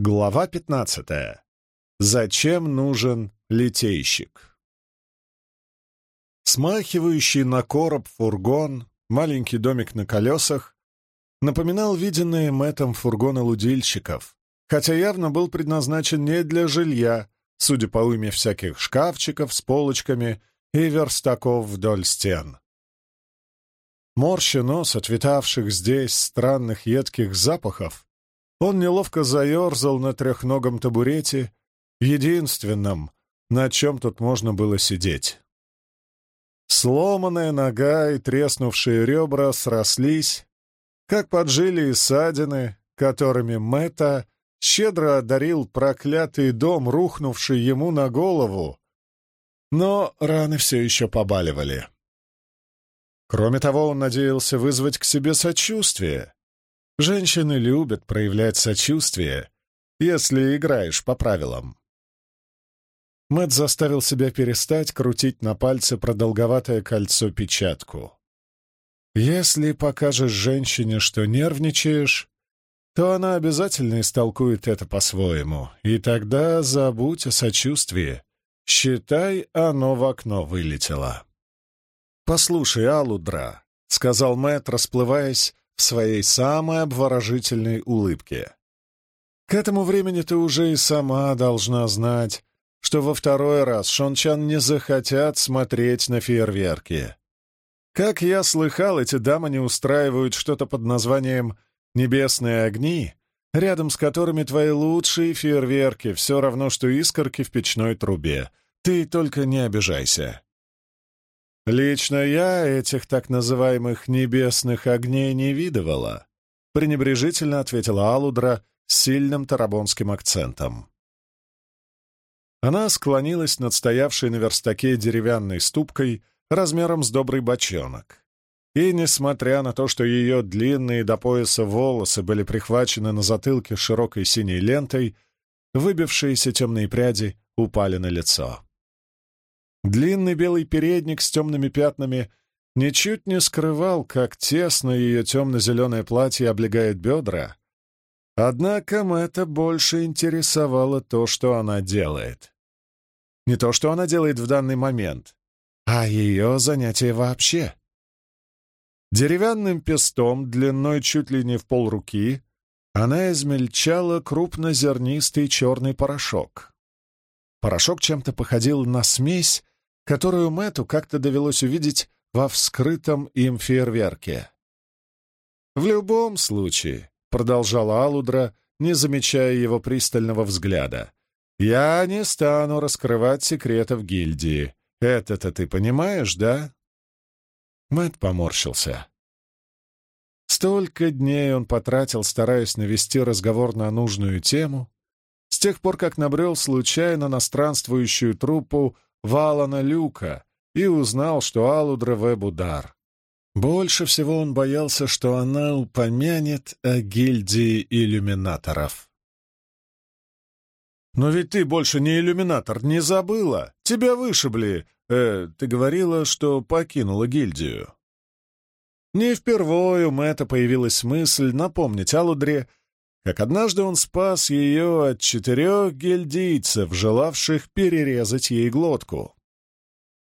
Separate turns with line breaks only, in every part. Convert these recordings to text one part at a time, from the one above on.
Глава 15. Зачем нужен литейщик? Смахивающий на короб фургон, маленький домик на колесах, напоминал виденные Мэттом фургоны лудильщиков, хотя явно был предназначен не для жилья, судя по уме всяких шкафчиков с полочками и верстаков вдоль стен. Морща нос от витавших здесь странных едких запахов, он неловко заерзал на трехногом табурете, единственном, на чем тут можно было сидеть. Сломанная нога и треснувшие ребра срослись, как поджили и ссадины, которыми Мэтта щедро одарил проклятый дом, рухнувший ему на голову, но раны все еще побаливали. Кроме того, он надеялся вызвать к себе сочувствие, Женщины любят проявлять сочувствие, если играешь по правилам. Мэт заставил себя перестать крутить на пальце продолговатое кольцо-печатку. Если покажешь женщине, что нервничаешь, то она обязательно истолкует это по-своему, и тогда забудь о сочувствии. Считай, оно в окно вылетело. «Послушай, Алудра», — сказал Мэт, расплываясь в своей самой обворожительной улыбке. К этому времени ты уже и сама должна знать, что во второй раз шончан не захотят смотреть на фейерверки. Как я слыхал, эти дамы не устраивают что-то под названием «небесные огни», рядом с которыми твои лучшие фейерверки, все равно, что искорки в печной трубе. Ты только не обижайся. «Лично я этих так называемых небесных огней не видывала», — пренебрежительно ответила Алудра с сильным тарабонским акцентом. Она склонилась над стоявшей на верстаке деревянной ступкой размером с добрый бочонок. И, несмотря на то, что ее длинные до пояса волосы были прихвачены на затылке широкой синей лентой, выбившиеся темные пряди упали на лицо. Длинный белый передник с темными пятнами ничуть не скрывал, как тесно ее темно-зеленое платье облегает бедра. Однако Мэтта больше интересовало то, что она делает. Не то, что она делает в данный момент, а ее занятие вообще. Деревянным пестом, длиной чуть ли не в полруки, она измельчала крупнозернистый черный порошок. Порошок чем-то походил на смесь которую Мэту как-то довелось увидеть во вскрытом им фейерверке. «В любом случае», — продолжала Алудра, не замечая его пристального взгляда, «я не стану раскрывать секретов гильдии. Это-то ты понимаешь, да?» Мэт поморщился. Столько дней он потратил, стараясь навести разговор на нужную тему, с тех пор, как набрел случайно на странствующую труппу Валана Люка и узнал, что Алудра Вебудар. Больше всего он боялся, что она упомянет о гильдии иллюминаторов. «Но ведь ты больше не иллюминатор, не забыла? Тебя вышибли. Э, ты говорила, что покинула гильдию». Не впервые у Мэтта появилась мысль напомнить Алудре, как однажды он спас ее от четырех гильдийцев, желавших перерезать ей глотку.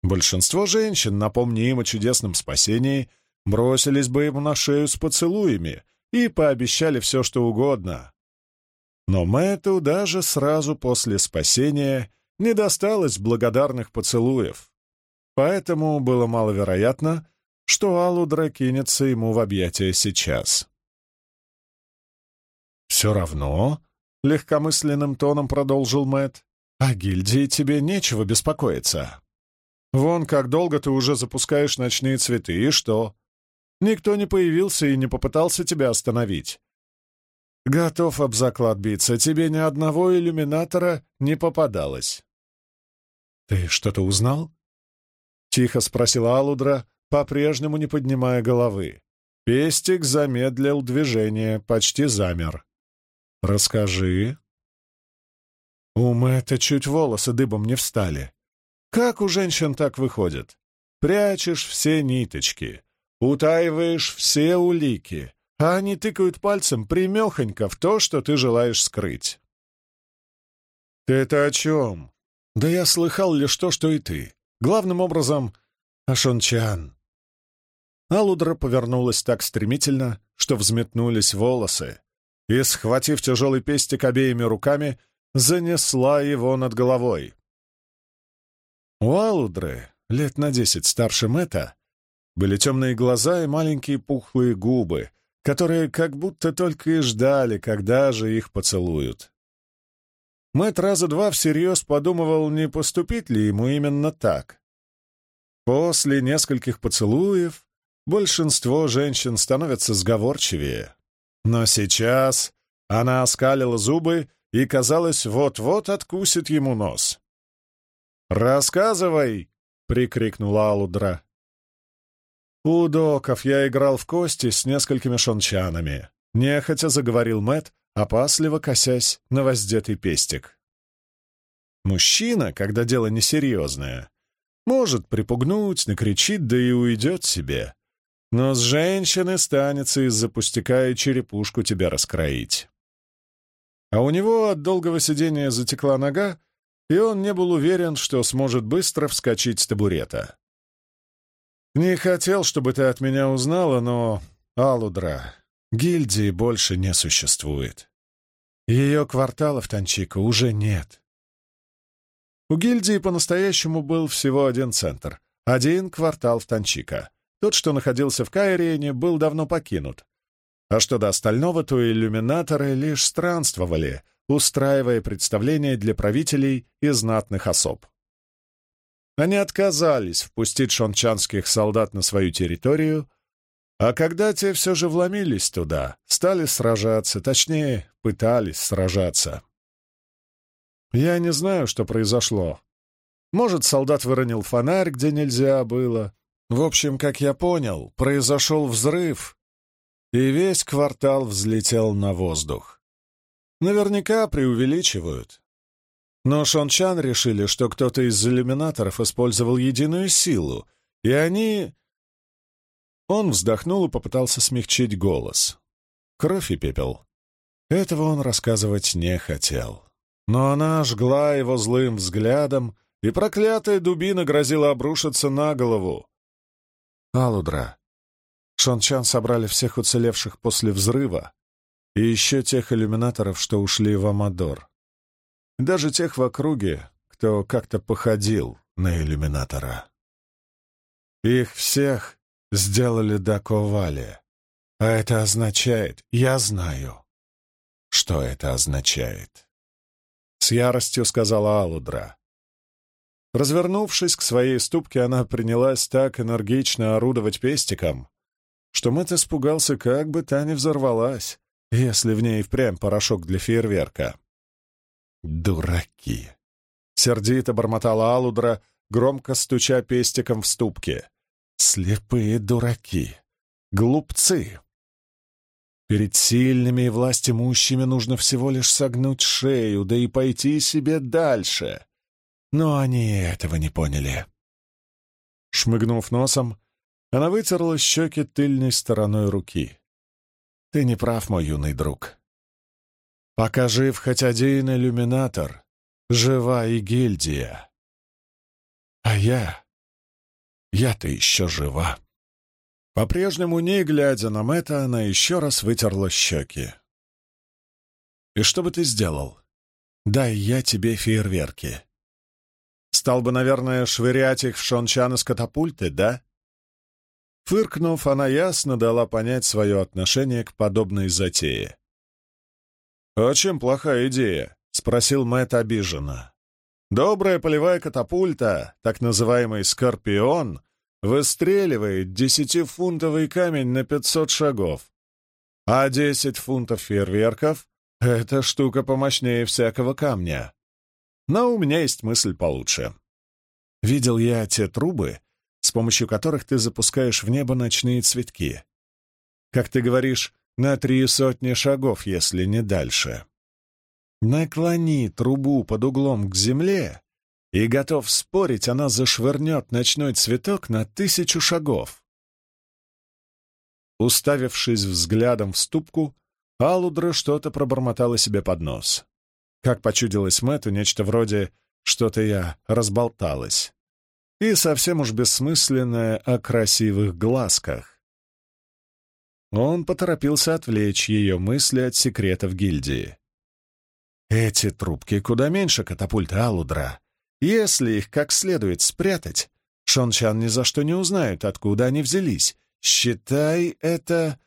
Большинство женщин, напомни им о чудесном спасении, бросились бы ему на шею с поцелуями и пообещали все, что угодно. Но Мэтту даже сразу после спасения не досталось благодарных поцелуев, поэтому было маловероятно, что Алудра кинется ему в объятия сейчас. «Все равно», — легкомысленным тоном продолжил Мэт, «о гильдии тебе нечего беспокоиться. Вон как долго ты уже запускаешь ночные цветы, и что? Никто не появился и не попытался тебя остановить. Готов об заклад биться, тебе ни одного иллюминатора не попадалось». «Ты что-то узнал?» — тихо спросила Алудра, по-прежнему не поднимая головы. Пестик замедлил движение, почти замер. «Расскажи». У Мэтта чуть волосы дыбом не встали. Как у женщин так выходит? Прячешь все ниточки, утаиваешь все улики, а они тыкают пальцем примехонько в то, что ты желаешь скрыть. «Ты это о чем?» «Да я слыхал лишь то, что и ты. Главным образом, Ашончан». Алудра повернулась так стремительно, что взметнулись волосы, и, схватив тяжелый пестик обеими руками, занесла его над головой. У Алудры, лет на десять старше Мэтта, были темные глаза и маленькие пухлые губы, которые как будто только и ждали, когда же их поцелуют. Мэтт раза два всерьез подумывал, не поступить ли ему именно так. После нескольких поцелуев большинство женщин становятся сговорчивее. Но сейчас она оскалила зубы и, казалось, вот-вот откусит ему нос. «Рассказывай!» — прикрикнула Алудра. «У доков я играл в кости с несколькими шончанами», — нехотя заговорил Мэт, опасливо косясь на воздетый пестик. Мужчина, когда дело несерьезное, может припугнуть, накричит, да и уйдет себе. Но с женщины станется из-за пустяка и черепушку тебя раскроить. А у него от долгого сидения затекла нога, и он не был уверен, что сможет быстро вскочить с табурета. «Не хотел, чтобы ты от меня узнала, но, Алудра, гильдии больше не существует. Ее кварталов Танчика уже нет. У гильдии по-настоящему был всего один центр, один квартал в Танчика. Тот, что находился в Кайриене, был давно покинут. А что до остального, то иллюминаторы лишь странствовали, устраивая представления для правителей и знатных особ. Они отказались впустить шончанских солдат на свою территорию, а когда те все же вломились туда, стали сражаться, точнее, пытались сражаться. Я не знаю, что произошло. Может, солдат выронил фонарь, где нельзя было. В общем, как я понял, произошел взрыв, и весь квартал взлетел на воздух. Наверняка преувеличивают. Но Шончан решили, что кто-то из иллюминаторов использовал единую силу, и они... Он вздохнул и попытался смягчить голос. Кровь и пепел. Этого он рассказывать не хотел. Но она жгла его злым взглядом, и проклятая дубина грозила обрушиться на голову. Алудра. Шончан собрали всех уцелевших после взрыва и еще тех иллюминаторов, что ушли в Амадор. Даже тех в округе, кто как-то походил на иллюминатора. Их всех сделали до Ковали. А это означает, я знаю, что это означает. С яростью сказала Алудра. Развернувшись к своей ступке, она принялась так энергично орудовать пестиком, что Мэтт испугался, как бы та не взорвалась, если в ней впрямь порошок для фейерверка. «Дураки!» — сердито бормотала Алудра, громко стуча пестиком в ступке. «Слепые дураки! Глупцы!» Перед сильными и властимущими нужно всего лишь согнуть шею, да и пойти себе дальше. Но они этого не поняли. Шмыгнув носом, она вытерла щеки тыльной стороной руки. «Ты не прав, мой юный друг. Пока жив хоть один иллюминатор, жива и гильдия. А я... я-то еще жива». По-прежнему, не глядя на Мэтта, она еще раз вытерла щеки. «И что бы ты сделал? Дай я тебе фейерверки. Стал бы, наверное, швырять их в Шончан из катапульты, да?» Фыркнув, она ясно дала понять свое отношение к подобной затее. «А чем плохая идея?» — спросил Мэтт обиженно. «Добрая полевая катапульта, так называемый «Скорпион», выстреливает десятифунтовый камень на пятьсот шагов, а десять фунтов фейерверков — это штука помощнее всякого камня. Но у меня есть мысль получше. Видел я те трубы, с помощью которых ты запускаешь в небо ночные цветки. Как ты говоришь, на три сотни шагов, если не дальше. Наклони трубу под углом к земле, и, готов спорить, она зашвырнет ночной цветок на тысячу шагов. Уставившись взглядом в ступку, Алудра что-то пробормотала себе под нос. Как почудилось Мэтту, нечто вроде «что-то я разболталась». И совсем уж бессмысленное о красивых глазках. Он поторопился отвлечь ее мысли от секретов гильдии. Эти трубки куда меньше катапульты Алудра. Если их как следует спрятать, Шончан ни за что не узнают, откуда они взялись. Считай это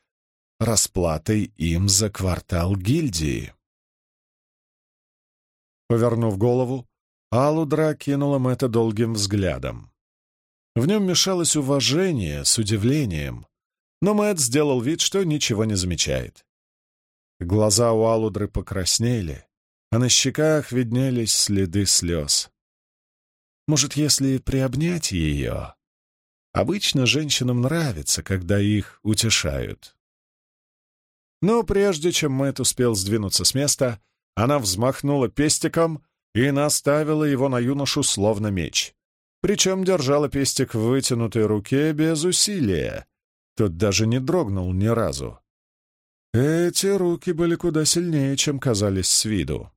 расплатой им за квартал гильдии. Повернув голову, Алудра кинула Мэтта долгим взглядом. В нем мешалось уважение с удивлением, но Мэтт сделал вид, что ничего не замечает. Глаза у Алудры покраснели, а на щеках виднелись следы слез. Может, если приобнять ее? Обычно женщинам нравится, когда их утешают. Но прежде чем Мэтт успел сдвинуться с места, она взмахнула пестиком и наставила его на юношу словно меч. Причем держала пестик в вытянутой руке без усилия. Тот даже не дрогнул ни разу. Эти руки были куда сильнее, чем казались с виду.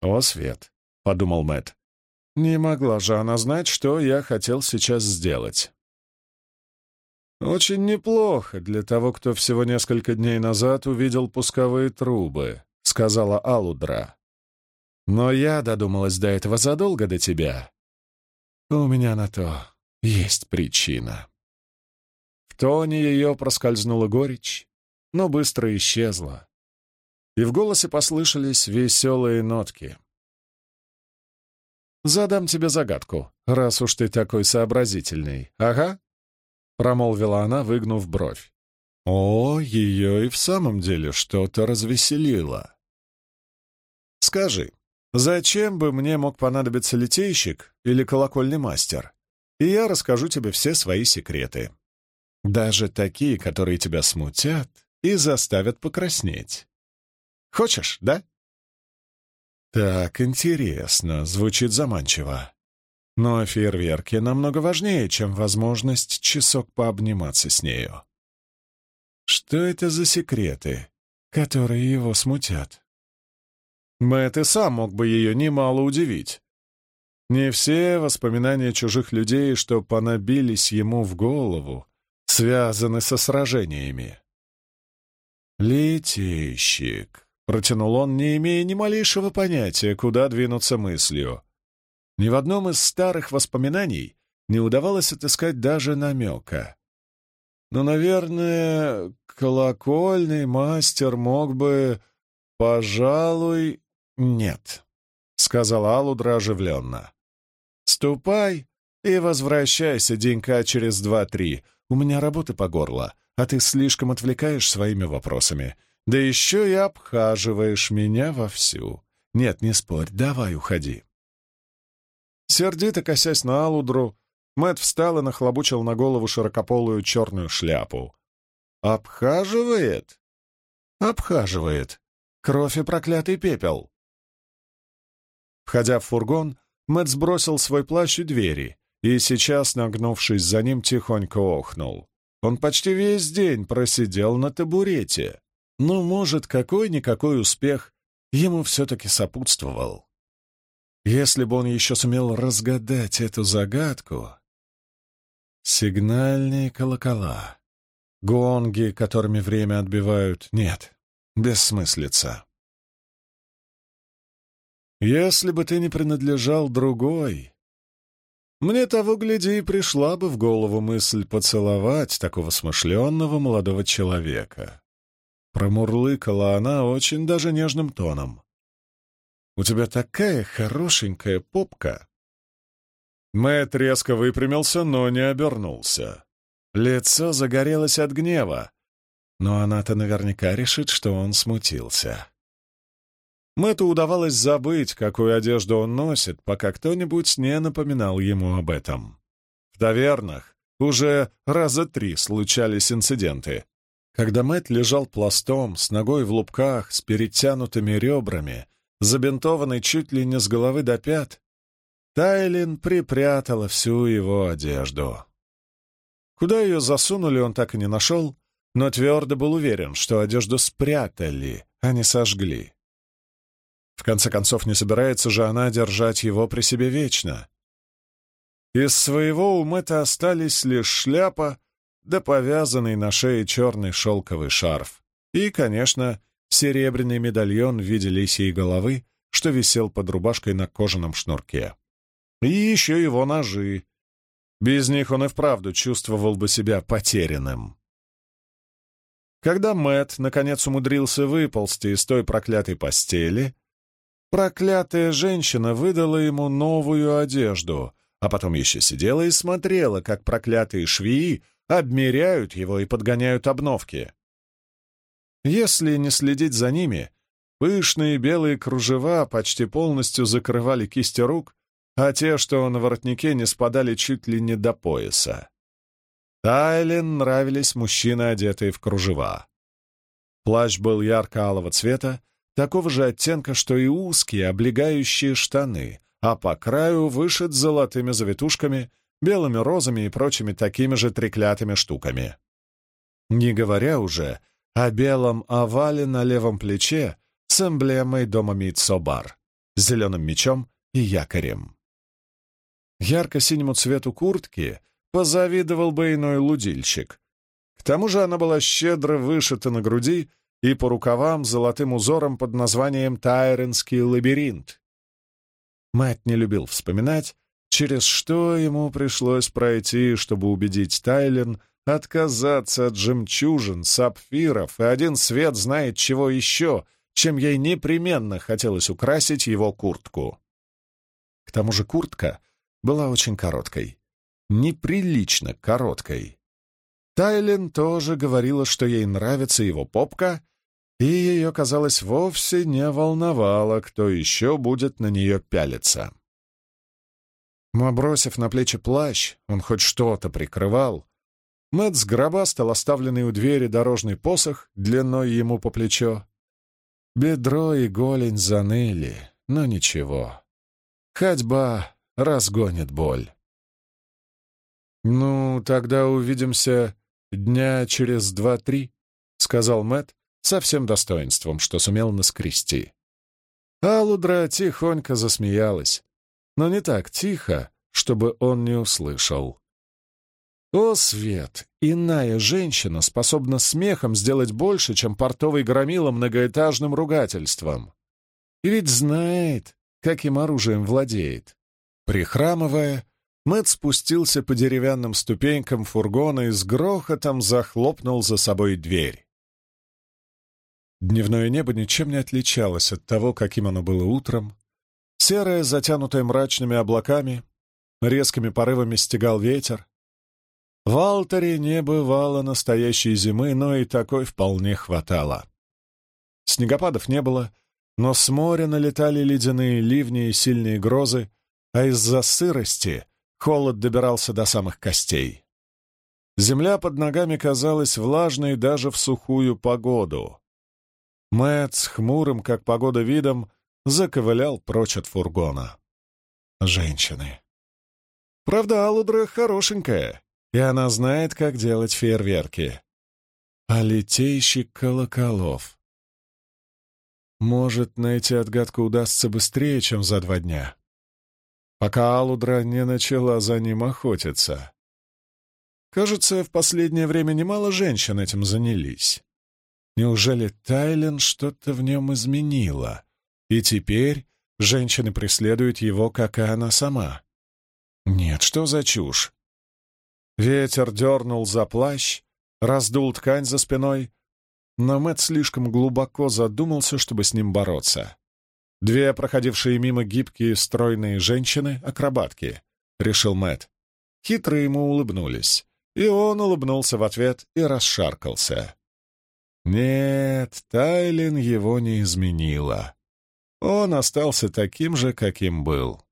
«О, Свет!» — подумал Мэт. «Не могла же она знать, что я хотел сейчас сделать». «Очень неплохо для того, кто всего несколько дней назад увидел пусковые трубы», — сказала Алудра. «Но я додумалась до этого задолго до тебя. У меня на то есть причина». В тоне ее проскользнула горечь, но быстро исчезла и в голосе послышались веселые нотки. «Задам тебе загадку, раз уж ты такой сообразительный. Ага?» — промолвила она, выгнув бровь. О, ее и в самом деле что-то развеселило. «Скажи, зачем бы мне мог понадобиться литейщик или колокольный мастер? И я расскажу тебе все свои секреты. Даже такие, которые тебя смутят и заставят покраснеть. Хочешь, да?» «Так, интересно, звучит заманчиво. Но фейерверки намного важнее, чем возможность часок пообниматься с нею. Что это за секреты, которые его смутят?» Мэтт и сам мог бы ее немало удивить. Не все воспоминания чужих людей, что понабились ему в голову, связаны со сражениями. Летейщик. Протянул он, не имея ни малейшего понятия, куда двинуться мыслью. Ни в одном из старых воспоминаний не удавалось отыскать даже намека. Но, наверное, колокольный мастер мог бы... Пожалуй, нет, — сказала Алудра оживленно. Ступай и возвращайся денька через два-три. У меня работы по горло, а ты слишком отвлекаешь своими вопросами. Да еще и обхаживаешь меня вовсю. Нет, не спорь, давай уходи. Сердито косясь на Алудру, Мэт встал и нахлобучил на голову широкополую черную шляпу. «Обхаживает?» «Обхаживает. Кровь и проклятый пепел». Входя в фургон, Мэт сбросил свой плащ у двери и сейчас, нагнувшись за ним, тихонько охнул. Он почти весь день просидел на табурете. Но, может, какой-никакой успех ему все-таки сопутствовал. Если бы он еще сумел разгадать эту загадку... Сигнальные колокола, гонги, которыми время отбивают, нет, бессмыслица. Если бы ты не принадлежал другой, мне того, гляди, и пришла бы в голову мысль поцеловать такого смышленного молодого человека. Промурлыкала она очень даже нежным тоном. «У тебя такая хорошенькая попка!» Мэтт резко выпрямился, но не обернулся. Лицо загорелось от гнева, но она-то наверняка решит, что он смутился. Мэтту удавалось забыть, какую одежду он носит, пока кто-нибудь не напоминал ему об этом. В тавернах уже раза три случались инциденты, когда Мэт лежал пластом, с ногой в лупках, с перетянутыми ребрами, забинтованный чуть ли не с головы до пят, Тайлин припрятала всю его одежду. Куда ее засунули, он так и не нашел, но твердо был уверен, что одежду спрятали, а не сожгли. В конце концов, не собирается же она держать его при себе вечно. Из своего у Мэтта остались лишь шляпа да повязанный на шее черный шелковый шарф и, конечно, серебряный медальон в виде лисьей головы, что висел под рубашкой на кожаном шнурке. И еще его ножи. Без них он и вправду чувствовал бы себя потерянным. Когда Мэт наконец умудрился выползти из той проклятой постели, проклятая женщина выдала ему новую одежду, а потом еще сидела и смотрела, как проклятые швеи обмеряют его и подгоняют обновки. Если не следить за ними, пышные белые кружева почти полностью закрывали кисти рук, а те, что на воротнике, не спадали чуть ли не до пояса. Тайлен нравились мужчины, одетые в кружева. Плащ был ярко-алого цвета, такого же оттенка, что и узкие облегающие штаны, а по краю вышит золотыми завитушками, белыми розами и прочими такими же треклятыми штуками. Не говоря уже о белом овале на левом плече с эмблемой дома Митсобар, зеленым мечом и якорем. Ярко-синему цвету куртки позавидовал бы иной лудильщик. К тому же она была щедро вышита на груди и по рукавам золотым узором под названием «Тайренский лабиринт». Мать не любил вспоминать, через что ему пришлось пройти, чтобы убедить Тайлен отказаться от жемчужин, сапфиров и один свет знает чего еще, чем ей непременно хотелось украсить его куртку. К тому же куртка была очень короткой. Неприлично короткой. Тайлен тоже говорила, что ей нравится его попка, и ее, казалось, вовсе не волновало, кто еще будет на нее пялиться. Набросив на плечи плащ, он хоть что-то прикрывал. Мэтт сгробастал оставленный у двери дорожный посох длиной ему по плечо. Бедро и голень заныли, но ничего. Ходьба разгонит боль. «Ну, тогда увидимся дня через два-три», — сказал Мэт со всем достоинством, что сумел наскрести. Алудра тихонько засмеялась, но не так тихо, чтобы он не услышал. О, Свет! Иная женщина способна смехом сделать больше, чем портовый громила многоэтажным ругательством. И ведь знает, каким оружием владеет. Прихрамывая, Мэтт спустился по деревянным ступенькам фургона и с грохотом захлопнул за собой дверь. Дневное небо ничем не отличалось от того, каким оно было утром. Серое, затянутое мрачными облаками, резкими порывами стегал ветер. В Алтаре не бывало настоящей зимы, но и такой вполне хватало. Снегопадов не было, но с моря налетали ледяные ливни и сильные грозы, а из-за сырости холод добирался до самых костей. Земля под ногами казалась влажной даже в сухую погоду. Мэтт с хмурым, как погода, видом заковылял прочь от фургона. Женщины. Правда, Алудра хорошенькая, и она знает, как делать фейерверки. А литейщик колоколов. Может, найти отгадку удастся быстрее, чем за два дня пока Алудра не начала за ним охотиться. Кажется, в последнее время немало женщин этим занялись. Неужели Тайлен что-то в нем изменила, и теперь женщины преследуют его, как и она сама? Нет, что за чушь? Ветер дернул за плащ, раздул ткань за спиной, но Мэтт слишком глубоко задумался, чтобы с ним бороться. Две проходившие мимо гибкие стройные женщины — акробатки, — решил Мэт. Хитро ему улыбнулись, и он улыбнулся в ответ и расшаркался. Нет, Тайлин его не изменила. Он остался таким же, каким был.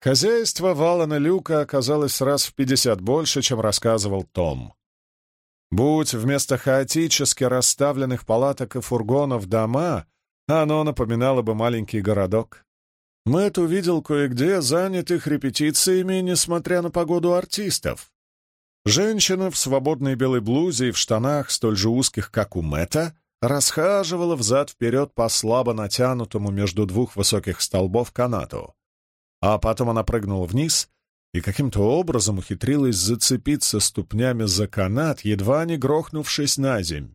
Хозяйство Валана Люка оказалось раз в пятьдесят больше, чем рассказывал Том. Будь вместо хаотически расставленных палаток и фургонов дома, оно напоминало бы маленький городок. Мэтт увидел кое-где занятых репетициями, несмотря на погоду артистов. Женщина в свободной белой блузе и в штанах, столь же узких, как у Мэтта, расхаживала взад-вперед по слабо натянутому между двух высоких столбов канату. А потом она прыгнула вниз и каким-то образом ухитрилась зацепиться ступнями за канат, едва не грохнувшись на земь.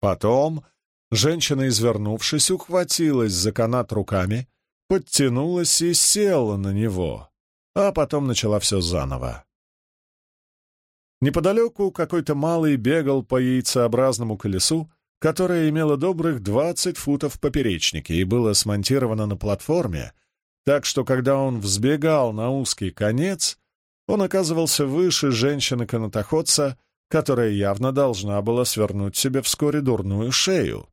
Потом женщина, извернувшись, ухватилась за канат руками, подтянулась и села на него, а потом начала все заново. Неподалеку какой-то малый бегал по яйцеобразному колесу, которое имело добрых 20 футов в поперечнике и было смонтировано на платформе, так что когда он взбегал на узкий конец, он оказывался выше женщины-канатоходца, которая явно должна была свернуть себе вскоре дурную шею.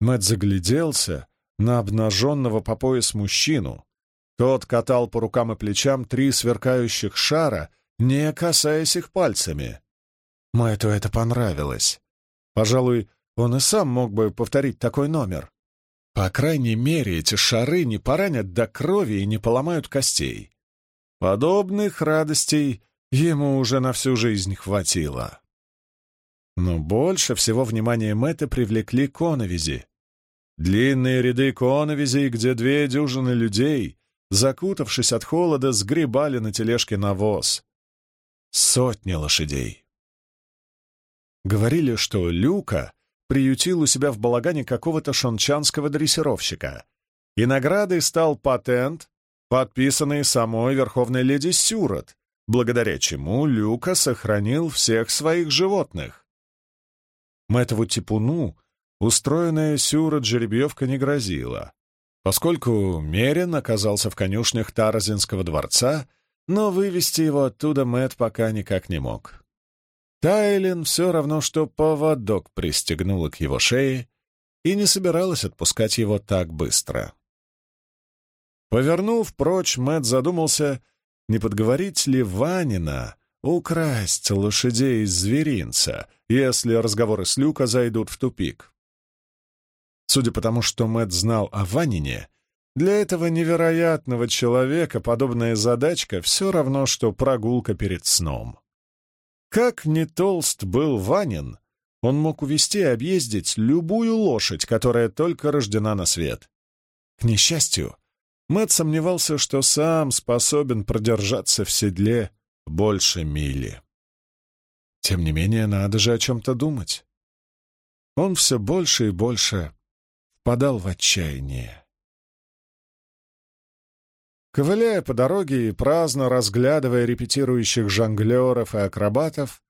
Мэт загляделся на обнаженного по пояс мужчину. Тот катал по рукам и плечам три сверкающих шара, не касаясь их пальцами. Мэту это понравилось. Пожалуй, он и сам мог бы повторить такой номер. По крайней мере, эти шары не поранят до крови и не поломают костей. Подобных радостей ему уже на всю жизнь хватило. Но больше всего внимания Мэтта привлекли коновизи. Длинные ряды коновизей, где две дюжины людей, закутавшись от холода, сгребали на тележке навоз. Сотни лошадей. Говорили, что Люка приютил у себя в балагане какого-то шончанского дрессировщика, и наградой стал патент, подписанный самой верховной леди Сюрот, благодаря чему Люка сохранил всех своих животных. Мэтову типуну устроенная Сюрот жеребьевка не грозила, поскольку Мерин оказался в конюшнях Таразинского дворца, но вывести его оттуда Мэт пока никак не мог. Тайлин все равно, что поводок пристегнула к его шее и не собиралась отпускать его так быстро. Повернув прочь, Мэт задумался, не подговорить ли Ванина украсть лошадей из зверинца, если разговоры с Люка зайдут в тупик. Судя по тому, что Мэт знал о Ванине, для этого невероятного человека подобная задачка все равно, что прогулка перед сном. Как не толст был Ванин, он мог увести и объездить любую лошадь, которая только рождена на свет. К несчастью, Мэтт сомневался, что сам способен продержаться в седле больше мили. Тем не менее, надо же о чем-то думать. Он все больше и больше впадал в отчаяние. Ковыляя по дороге и праздно разглядывая репетирующих жонглеров и акробатов,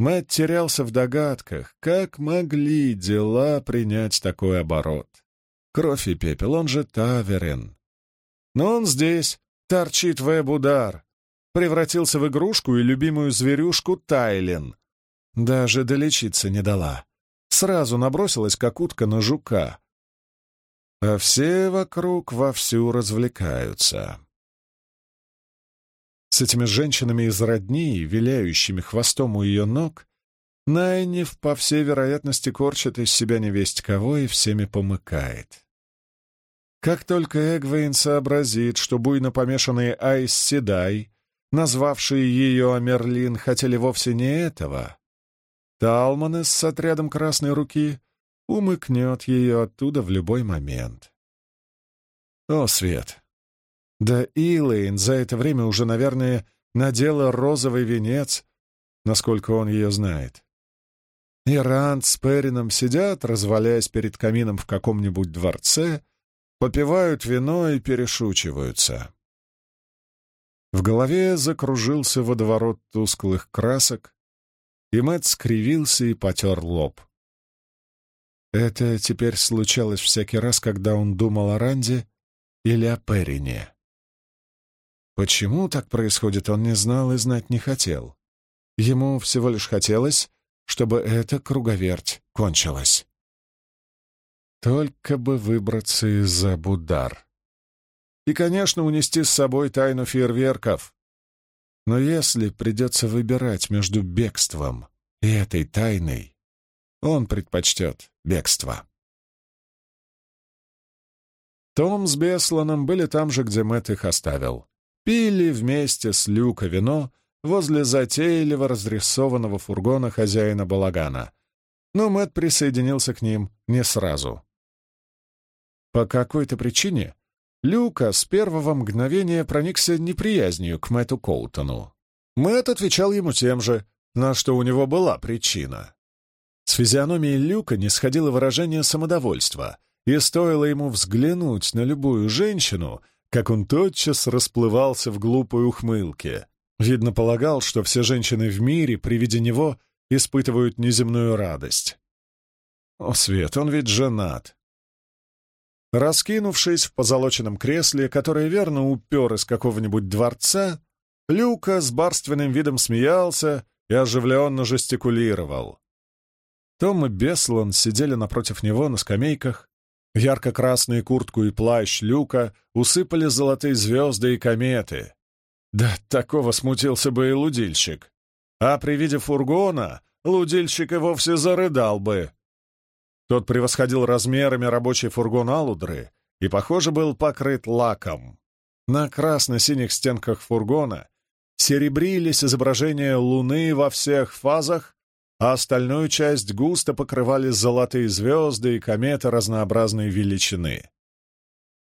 Мэтт терялся в догадках, как могли дела принять такой оборот. Кровь и пепел, он же Таверен. Но он здесь, торчит в Эбудар, превратился в игрушку и любимую зверюшку Тайлен. Даже долечиться не дала. Сразу набросилась, как утка на жука. А все вокруг вовсю развлекаются. С этими женщинами из родни, виляющими хвостом у ее ног, Найниф, по всей вероятности, корчит из себя невесть кого и всеми помыкает. Как только Эгвейн сообразит, что буйно помешанные Айс Седай, назвавшие ее Амерлин, хотели вовсе не этого, Талманес с отрядом Красной Руки умыкнет ее оттуда в любой момент. О, Свет! Да Илэйн за это время уже, наверное, надела розовый венец, насколько он ее знает. И Ранд с Перином сидят, развалясь перед камином в каком-нибудь дворце, попивают вино и перешучиваются. В голове закружился водоворот тусклых красок, и Мэтт скривился и потер лоб. Это теперь случалось всякий раз, когда он думал о Ранде или о Перине. Почему так происходит, он не знал и знать не хотел. Ему всего лишь хотелось, чтобы эта круговерть кончилась. Только бы выбраться из-за Будар. И, конечно, унести с собой тайну фейерверков. Но если придется выбирать между бегством и этой тайной, он предпочтет бегство. Том с Бесланом были там же, где Мэтт их оставил пили вместе с Люка вино возле затейливо разрисованного фургона хозяина балагана, но Мэтт присоединился к ним не сразу. По какой-то причине Люка с первого мгновения проникся неприязнью к Мэтту Коутону. Мэтт отвечал ему тем же, на что у него была причина. С физиономии Люка не сходило выражение самодовольства, и стоило ему взглянуть на любую женщину, как он тотчас расплывался в глупой ухмылке. Видно, полагал, что все женщины в мире при виде него испытывают неземную радость. О, Свет, он ведь женат. Раскинувшись в позолоченном кресле, которое верно упер из какого-нибудь дворца, Люка с барственным видом смеялся и оживленно жестикулировал. Том и Беслан сидели напротив него на скамейках. Ярко-красные куртку и плащ Люка усыпали золотые звезды и кометы. Да такого смутился бы и лудильщик. А при виде фургона лудильщик и вовсе зарыдал бы. Тот превосходил размерами рабочий фургон Алудры и, похоже, был покрыт лаком. На красно-синих стенках фургона серебрились изображения Луны во всех фазах, а остальную часть густо покрывали золотые звезды и кометы разнообразной величины.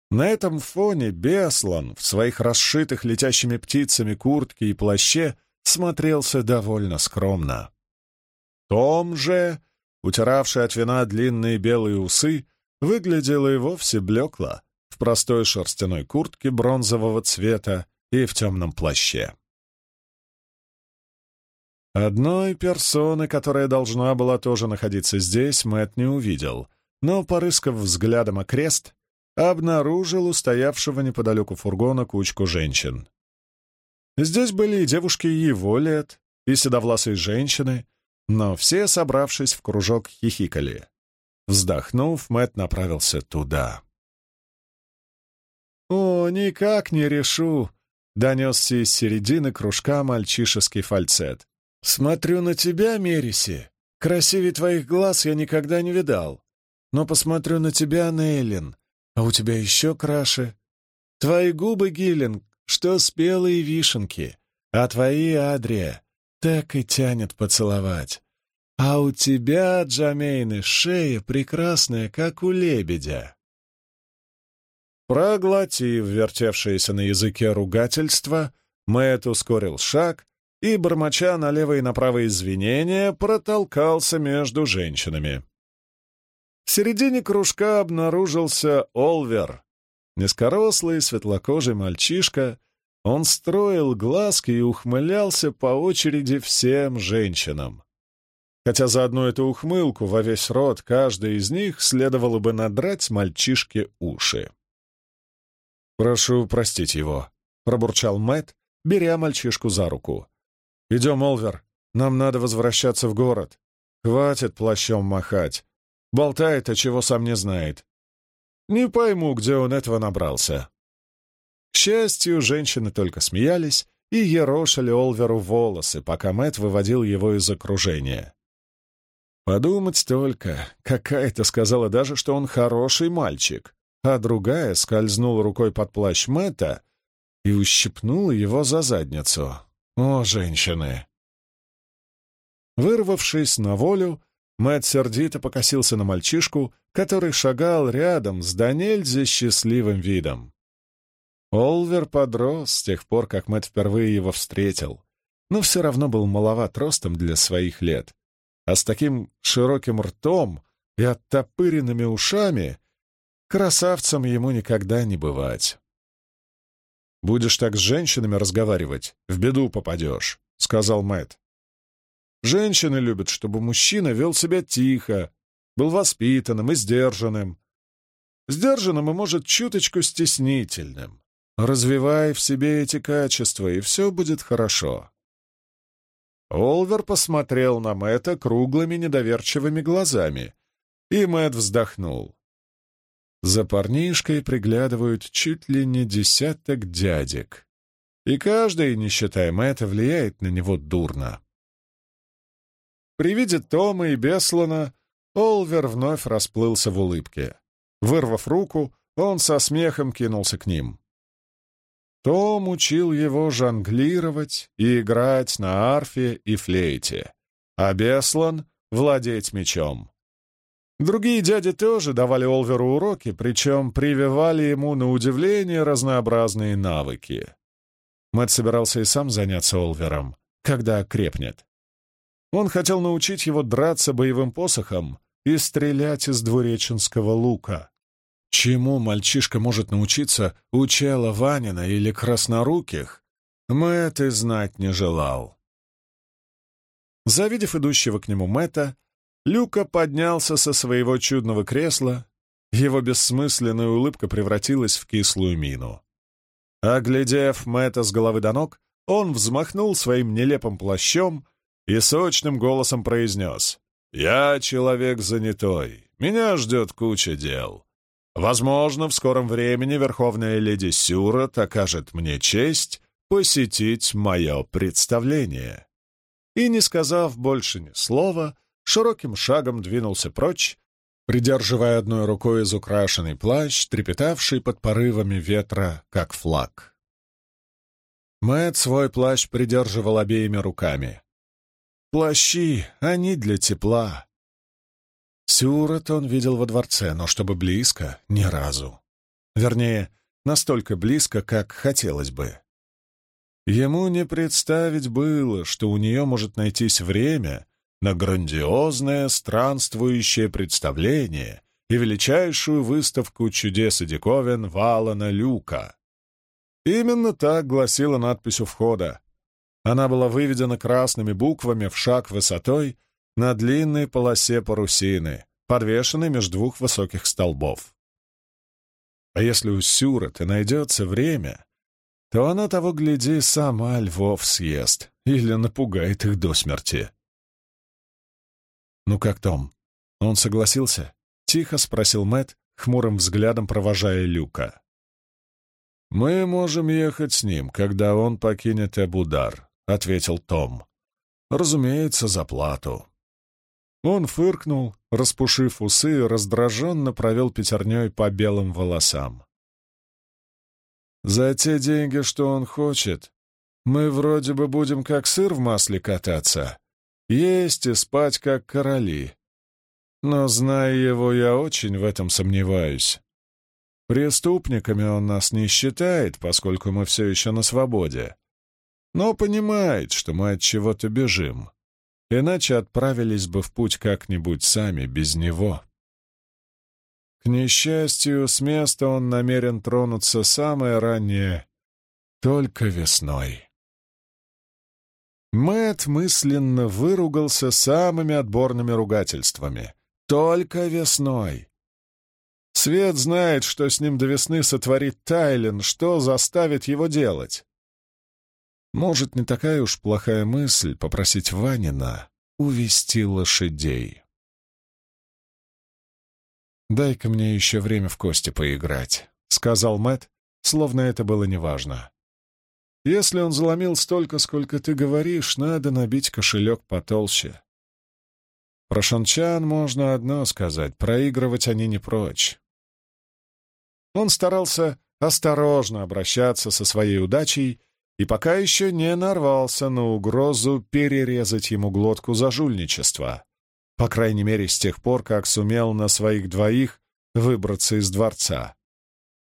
На этом фоне Беслан в своих расшитых летящими птицами куртке и плаще смотрелся довольно скромно. Том же утиравший от вина длинные белые усы, выглядела и вовсе блекла в простой шерстяной куртке бронзового цвета и в темном плаще. Одной персоны, которая должна была тоже находиться здесь, Мэт не увидел, но, порыскав взглядом окрест, обнаружил у стоявшего неподалеку фургона кучку женщин. Здесь были и девушки его лет, и седовласые женщины, но все, собравшись в кружок, хихикали. Вздохнув, Мэт направился туда. «О, никак не решу!» — донесся из середины кружка мальчишеский фальцет. «Смотрю на тебя, Мериси. Красивее твоих глаз я никогда не видал. Но посмотрю на тебя, Нейлин, а у тебя еще краше. Твои губы, Гиллинг, что спелые вишенки, а твои, Адрия, так и тянет поцеловать. А у тебя, Джамейны, шея прекрасная, как у лебедя. Проглотив вертевшееся на языке ругательство, Мэтт ускорил шаг и, бормоча налево и направо извинения, протолкался между женщинами. В середине кружка обнаружился Олвер, низкорослый светлокожий мальчишка — он строил глазки и ухмылялся по очереди всем женщинам. Хотя за одну эту ухмылку во весь рот каждой из них следовало бы надрать мальчишке уши. «Прошу простить его», — пробурчал Мэтт, беря мальчишку за руку. «Идем, Олвер, нам надо возвращаться в город. Хватит плащом махать. Болтает, а чего сам не знает. Не пойму, где он этого набрался». К счастью, женщины только смеялись и ерошили Олверу волосы, пока Мэт выводил его из окружения. Подумать только, какая-то сказала даже, что он хороший мальчик, а другая скользнула рукой под плащ Мэтта и ущипнула его за задницу. О, женщины! Вырвавшись на волю, Мэтт сердито покосился на мальчишку, который шагал рядом с до счастливым видом. Олвер подрос с тех пор, как Мэтт впервые его встретил, но все равно был маловат ростом для своих лет. А с таким широким ртом и оттопыренными ушами красавцем ему никогда не бывать. «Будешь так с женщинами разговаривать, в беду попадешь», — сказал Мэтт. «Женщины любят, чтобы мужчина вел себя тихо, был воспитанным и сдержанным. Сдержанным и, может, чуточку стеснительным. Развивай в себе эти качества, и все будет хорошо. Олвер посмотрел на Мэтта круглыми недоверчивыми глазами, и Мэтт вздохнул. За парнишкой приглядывают чуть ли не десяток дядек, и каждый, не считая Мэтта, влияет на него дурно. При виде Тома и Беслана Олвер вновь расплылся в улыбке. Вырвав руку, он со смехом кинулся к ним. Том учил его жонглировать и играть на арфе и флейте, а Беслан владеть мечом. Другие дяди тоже давали Олверу уроки, причем прививали ему на удивление разнообразные навыки. Мэтт собирался и сам заняться Олвером, когда крепнет. Он хотел научить его драться боевым посохом и стрелять из двуреченского лука. Чему мальчишка может научиться у Чела Ванина или Красноруких, Мэтт и знать не желал. Завидев идущего к нему Мэтта, Люка поднялся со своего чудного кресла, его бессмысленная улыбка превратилась в кислую мину. Оглядев Мэтта с головы до ног, он взмахнул своим нелепым плащом и сочным голосом произнес «Я человек занятой, меня ждет куча дел. Возможно, в скором времени Верховная Леди Сюрот окажет мне честь посетить мое представление». И, не сказав больше ни слова, широким шагом двинулся прочь, придерживая одной рукой из украшенный плащ, трепетавший под порывами ветра, как флаг. Мэт свой плащ придерживал обеими руками. Плащи, они для тепла. Сюрот он видел во дворце, но чтобы близко — ни разу. Вернее, настолько близко, как хотелось бы. Ему не представить было, что у нее может найтись время на грандиозное странствующее представление и величайшую выставку чудес и диковин Валана Люка. Именно так гласила надпись у входа. Она была выведена красными буквами в шаг высотой на длинной полосе парусины, подвешенной между двух высоких столбов. А если у Сюрата найдется время, то она того, гляди, сама львов съест или напугает их до смерти. «Ну как Том? Он согласился?» — тихо спросил Мэт, хмурым взглядом провожая Люка. «Мы можем ехать с ним, когда он покинет Эбудар», — ответил Том. «Разумеется, за плату». Он фыркнул, распушив усы, раздраженно провел пятерней по белым волосам. «За те деньги, что он хочет, мы вроде бы будем как сыр в масле кататься, есть и спать, как короли. Но, зная его, я очень в этом сомневаюсь. Преступниками он нас не считает, поскольку мы все еще на свободе. Но понимает, что мы от чего-то бежим. Иначе отправились бы в путь как-нибудь сами, без него. К несчастью, с места он намерен тронуться самое раннее, только весной. Мэт мысленно выругался самыми отборными ругательствами. Только весной. Свет знает, что с ним до весны сотворит Тайлен, что заставит его делать. Может, не такая уж плохая мысль попросить Ванина увести лошадей. «Дай-ка мне еще время в кости поиграть», — сказал Мэт, словно это было неважно. Если он заломил столько, сколько ты говоришь, надо набить кошелек потолще. Про шанчан можно одно сказать — проигрывать они не прочь. Он старался осторожно обращаться со своей удачей и пока еще не нарвался на угрозу перерезать ему глотку за жульничество, по крайней мере, с тех пор, как сумел на своих двоих выбраться из дворца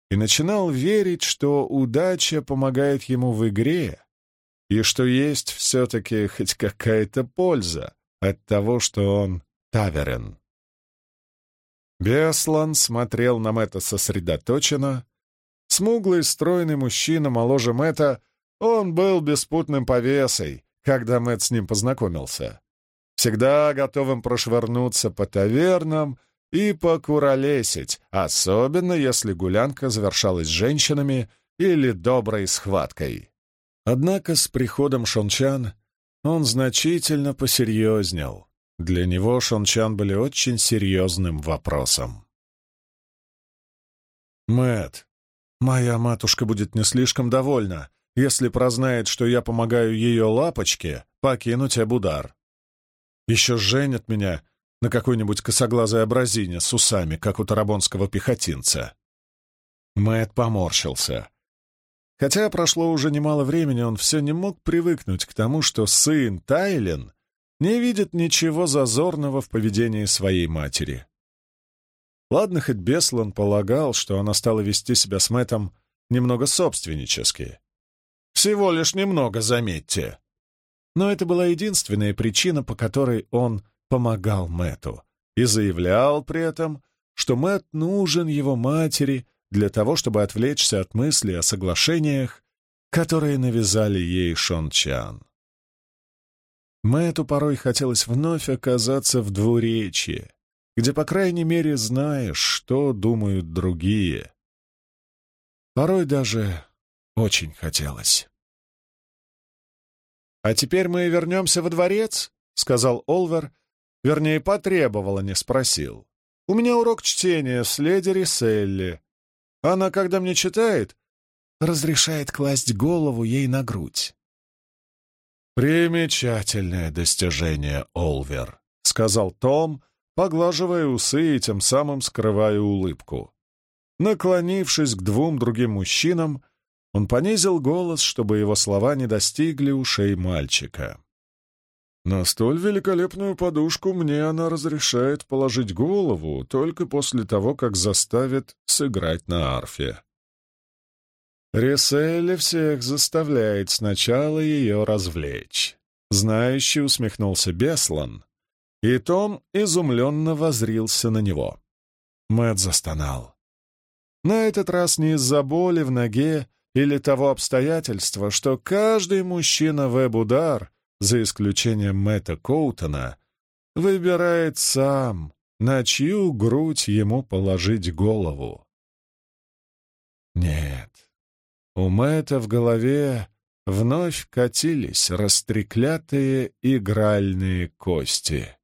и начинал верить, что удача помогает ему в игре, и что есть все-таки хоть какая-то польза от того, что он таверен. Беслан смотрел на Мэтта сосредоточенно. Смуглый, стройный мужчина моложе Мэтта, он был беспутным повесой, когда Мэтт с ним познакомился. Всегда готовым прошвырнуться по тавернам и покуролесить, особенно если гулянка завершалась женщинами или доброй схваткой. Однако с приходом Шончан он значительно посерьезнел. Для него Шончан были очень серьезным вопросом. Мэт, моя матушка будет не слишком довольна, если прознает, что я помогаю ее лапочке покинуть Эбудар. Еще женят меня на какой-нибудь косоглазой образине с усами, как у тарабонского пехотинца. Мэт поморщился. Хотя прошло уже немало времени, он все не мог привыкнуть к тому, что сын Тайлен не видит ничего зазорного в поведении своей матери. Ладно, хоть Беслан полагал, что она стала вести себя с Мэттом немного собственнически. Всего лишь немного, заметьте. Но это была единственная причина, по которой он помогал Мэтту и заявлял при этом, что Мэтт нужен его матери для того, чтобы отвлечься от мысли о соглашениях, которые навязали ей Шон Чан. Мэтту порой хотелось вновь оказаться в двуречье, где, по крайней мере, знаешь, что думают другие. Порой даже очень хотелось. «А теперь мы вернемся во дворец», — сказал Олвер, вернее, потребовал, не спросил. «У меня урок чтения с леди Риселли. Она, когда мне читает, разрешает класть голову ей на грудь. «Примечательное достижение, Олвер», — сказал Том, поглаживая усы и тем самым скрывая улыбку. Наклонившись к двум другим мужчинам, он понизил голос, чтобы его слова не достигли ушей мальчика. «На столь великолепную подушку мне она разрешает положить голову только после того, как заставит сыграть на арфе. Риселли всех заставляет сначала ее развлечь. Знающий усмехнулся Беслан, и Том изумленно возрился на него. Мэт застонал. На этот раз не из-за боли в ноге или того обстоятельства, что каждый мужчина в Эбудар, за исключением Мэтта Коутона, выбирает сам, на чью грудь ему положить голову. Нет, у Мэтта в голове вновь катились растреклятые игральные кости.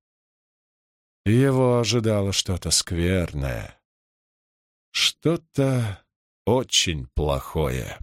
Его ожидало что-то скверное, что-то очень плохое.